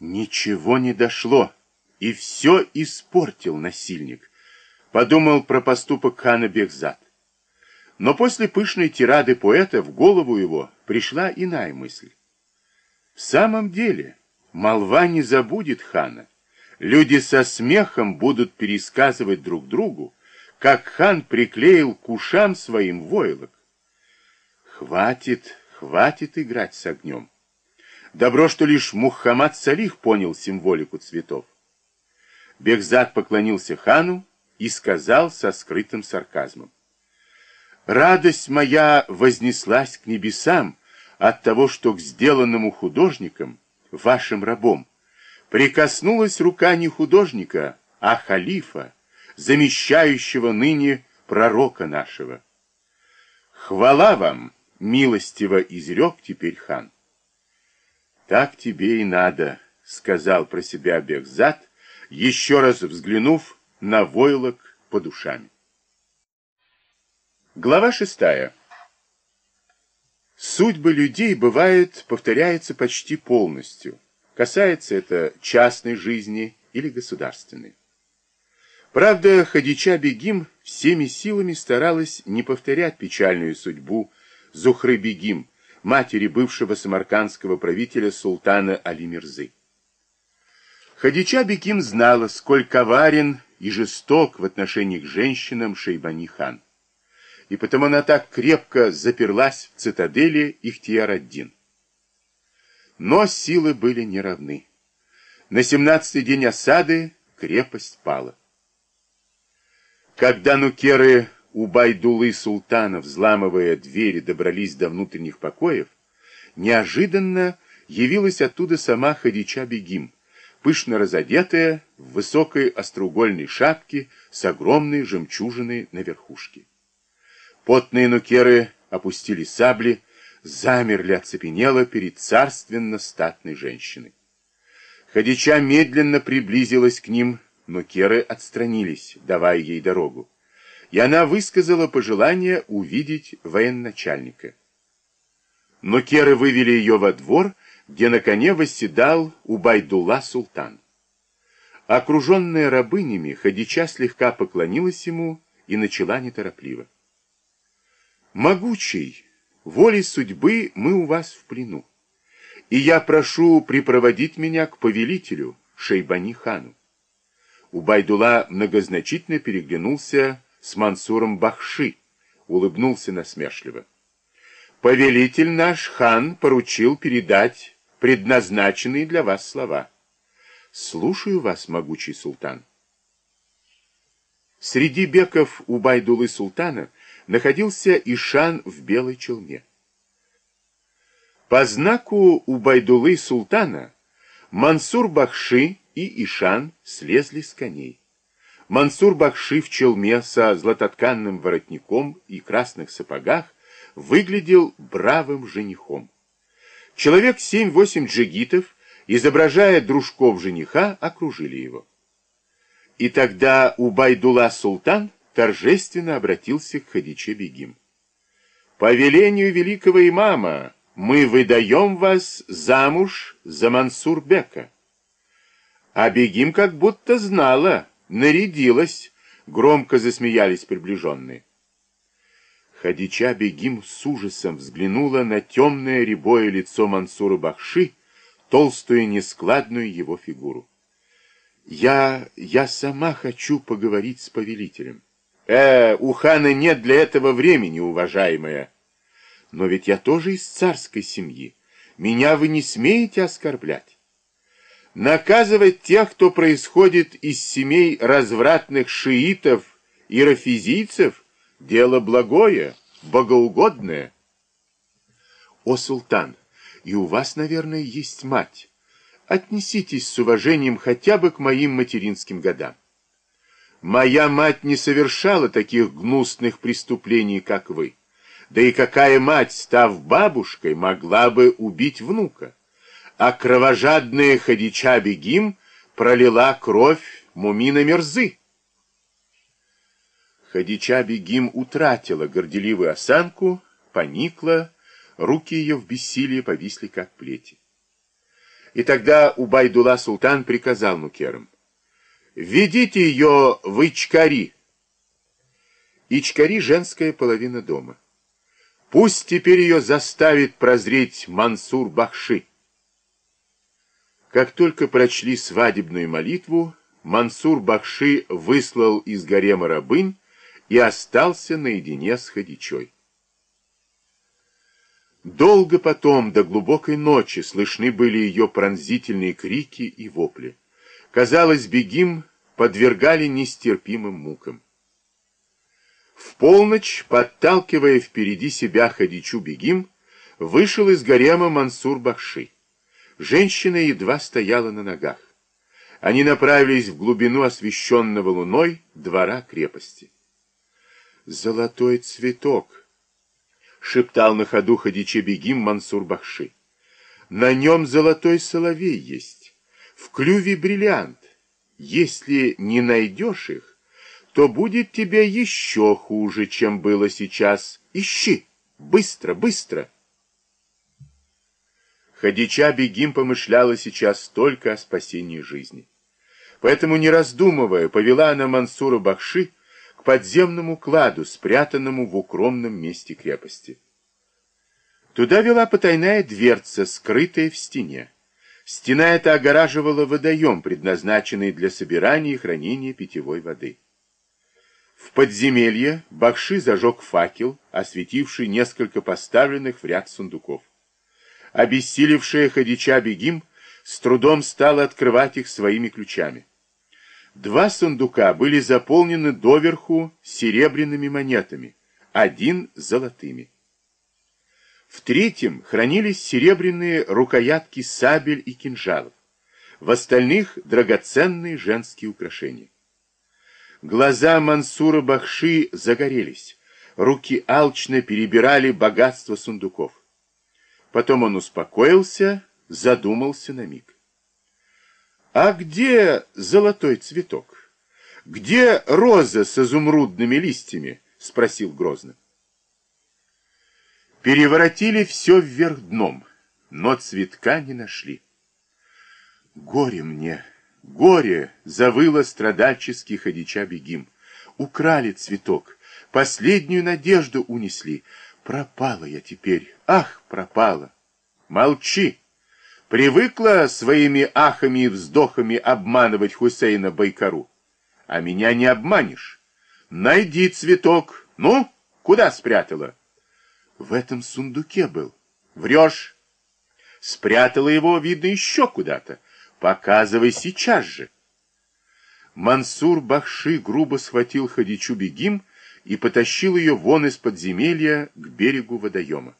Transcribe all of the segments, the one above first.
Ничего не дошло, и все испортил насильник. Подумал про поступок хана Бехзад. Но после пышной тирады поэта в голову его пришла иная мысль. В самом деле, молва не забудет хана. Люди со смехом будут пересказывать друг другу, как хан приклеил к ушам своим войлок. Хватит, хватит играть с огнем. Добро, что лишь Мухаммад Салих понял символику цветов. Бекзад поклонился хану и сказал со скрытым сарказмом. Радость моя вознеслась к небесам от того, что к сделанному художникам, вашим рабом, прикоснулась рука не художника, а халифа, замещающего ныне пророка нашего. Хвала вам, милостиво изрек теперь хан. Так тебе и надо, сказал про себя Бехзад, еще раз взглянув на войлок по душами. Глава шестая. Судьбы людей, бывает, повторяются почти полностью. Касается это частной жизни или государственной. Правда, Хадича Бегим всеми силами старалась не повторять печальную судьбу Зухры Бегим, матери бывшего самаркандского правителя султана Али Мирзы. Хадича Бегим знала, сколь коварен и жесток в отношении к женщинам Шейбани хан и потому она так крепко заперлась в цитадели Ихтияр-ад-Дин. Но силы были неравны. На семнадцатый день осады крепость пала. Когда нукеры у Байдулы султана, взламывая двери, добрались до внутренних покоев, неожиданно явилась оттуда сама Хадича Бегим, пышно разодетая в высокой остроугольной шапке с огромной жемчужиной на верхушке. Потные нукеры опустили сабли, замерли оцепенело перед царственно-статной женщиной. Хадича медленно приблизилась к ним, но керы отстранились, давая ей дорогу. И она высказала пожелание увидеть военачальника. Но керы вывели ее во двор, где на коне восседал Убайдулла султан. Окруженная рабынями, Хадича слегка поклонилась ему и начала неторопливо. Могучий, волей судьбы мы у вас в плену. И я прошу припроводить меня к повелителю, Шейбани хану. Убайдула многозначительно переглянулся с Мансуром Бахши, улыбнулся насмешливо. Повелитель наш хан поручил передать предназначенные для вас слова. Слушаю вас, могучий султан. Среди беков Убайдулы султана находился Ишан в белой челме. По знаку Убайдулы султана Мансур Бахши и Ишан слезли с коней. Мансур Бахши в челме со златотканным воротником и красных сапогах выглядел бравым женихом. Человек семь-восемь джигитов, изображая дружков жениха, окружили его. И тогда Убайдула султан торжественно обратился к Хадиче Бегим. «По велению великого имама мы выдаем вас замуж за Мансурбека». А Бегим как будто знала, нарядилась, громко засмеялись приближенные. Хадича Бегим с ужасом взглянула на темное рябое лицо Мансура Бахши, толстую нескладную его фигуру. «Я... я сама хочу поговорить с повелителем». Э, у хана нет для этого времени, уважаемая. Но ведь я тоже из царской семьи. Меня вы не смеете оскорблять. Наказывать тех, кто происходит из семей развратных шиитов и рафизийцев, дело благое, богоугодное. О, султан, и у вас, наверное, есть мать. Отнеситесь с уважением хотя бы к моим материнским годам. Моя мать не совершала таких гнусных преступлений, как вы. Да и какая мать, став бабушкой, могла бы убить внука? А кровожадная Хадича Бегим пролила кровь Мумина Мерзы. Хадича Бегим утратила горделивую осанку, поникла, руки ее в бессилии повисли, как плети. И тогда Убайдула Султан приказал нукерам, «Ведите ее в Ичкари». Ичкари — женская половина дома. Пусть теперь ее заставит прозреть Мансур Бахши. Как только прочли свадебную молитву, Мансур Бахши выслал из гарема рабынь и остался наедине с Хадичой. Долго потом, до глубокой ночи, слышны были ее пронзительные крики и вопли. Казалось, бегим подвергали нестерпимым мукам. В полночь, подталкивая впереди себя Хадичу Бегим, вышел из гарема Мансур Бахши. Женщина едва стояла на ногах. Они направились в глубину освещенного луной двора крепости. «Золотой цветок!» — шептал на ходу Хадиче Бегим Мансур Бахши. «На нем золотой соловей есть, в клюве бриллиант. Если не найдешь их, то будет тебе еще хуже, чем было сейчас. Ищи! Быстро, быстро!» Хадича Бегим помышляла сейчас только о спасении жизни. Поэтому, не раздумывая, повела она Мансура Бахши к подземному кладу, спрятанному в укромном месте крепости. Туда вела потайная дверца, скрытая в стене. Стена эта огораживала водоем, предназначенный для собирания и хранения питьевой воды. В подземелье Бахши зажег факел, осветивший несколько поставленных в ряд сундуков. Обессилевшая Хадича Бегим с трудом стала открывать их своими ключами. Два сундука были заполнены доверху серебряными монетами, один золотыми. В третьем хранились серебряные рукоятки сабель и кинжалов, в остальных драгоценные женские украшения. Глаза Мансура Бахши загорелись, руки алчно перебирали богатство сундуков. Потом он успокоился, задумался на миг. «А где золотой цветок? Где роза с изумрудными листьями?» — спросил грозно. Переворотили все вверх дном, но цветка не нашли. «Горе мне, горе!» — завыла страдальчески ходича бегим. «Украли цветок, последнюю надежду унесли. Пропала я теперь, ах, пропала!» «Молчи!» Привыкла своими ахами и вздохами обманывать Хусейна Байкару. А меня не обманешь. Найди цветок. Ну, куда спрятала? В этом сундуке был. Врешь. Спрятала его, видно, еще куда-то. Показывай сейчас же. Мансур Бахши грубо схватил Хадичу Бегим и потащил ее вон из подземелья к берегу водоема.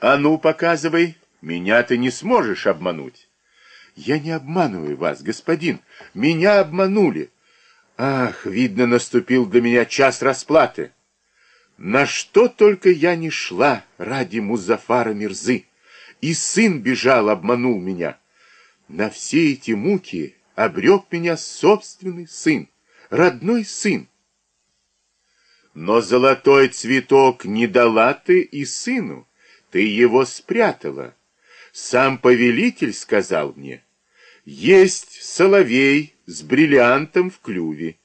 «А ну, показывай!» Меня ты не сможешь обмануть. Я не обманываю вас, господин. Меня обманули. Ах, видно, наступил для меня час расплаты. На что только я не шла ради Музафара Мирзы. И сын бежал, обманул меня. На все эти муки обрек меня собственный сын, родной сын. Но золотой цветок не дала ты и сыну, ты его спрятала. Сам повелитель сказал мне, есть соловей с бриллиантом в клюве,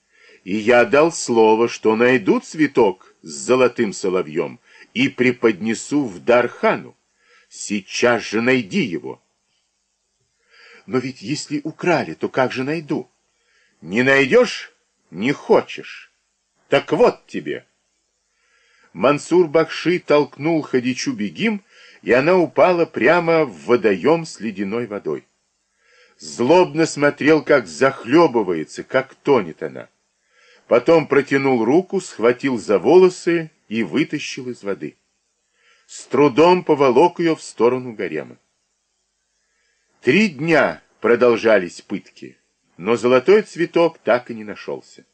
и я дал слово, что найду цветок с золотым соловьем и преподнесу в дар хану. Сейчас же найди его. Но ведь если украли, то как же найду? Не найдешь? Не хочешь. Так вот тебе. Мансур Бахши толкнул Хадичу Бегим, и она упала прямо в водоем с ледяной водой. Злобно смотрел, как захлебывается, как тонет она. Потом протянул руку, схватил за волосы и вытащил из воды. С трудом поволок ее в сторону гарема. Три дня продолжались пытки, но золотой цветок так и не нашелся.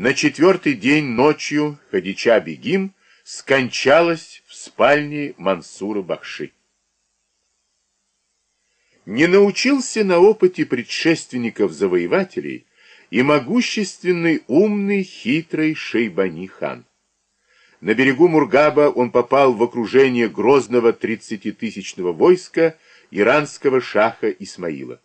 На четвертый день ночью Хадича Бегим скончалась в спальне Мансура Бахши. Не научился на опыте предшественников-завоевателей и могущественный, умный, хитрый Шейбани-хан. На берегу Мургаба он попал в окружение грозного тридцатитысячного войска иранского шаха Исмаила.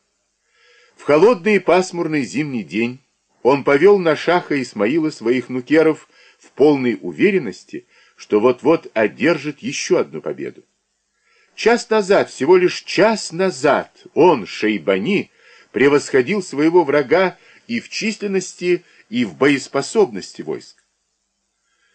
В холодный и пасмурный зимний день он повел на шаха Исмаила своих нукеров в полной уверенности, что вот-вот одержит еще одну победу. Час назад, всего лишь час назад, он, Шейбани, превосходил своего врага и в численности, и в боеспособности войск.